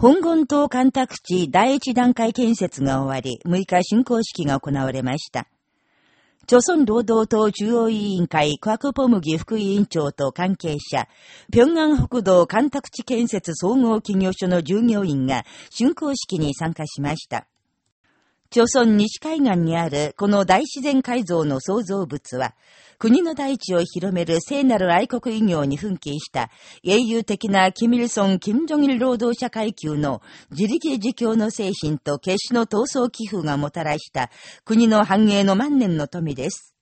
本軍島干拓地第一段階建設が終わり、6日竣工式が行われました。朝鮮労働党中央委員会クワクポムギ副委員長と関係者、平安北道干拓地建設総合企業所の従業員が竣工式に参加しました。朝鮮西海岸にあるこの大自然改造の創造物は、国の大地を広める聖なる愛国医業に奮起した英雄的なキミルソン・キム・ジョギル労働者階級の自力自強の精神と決死の闘争寄付がもたらした国の繁栄の万年の富です。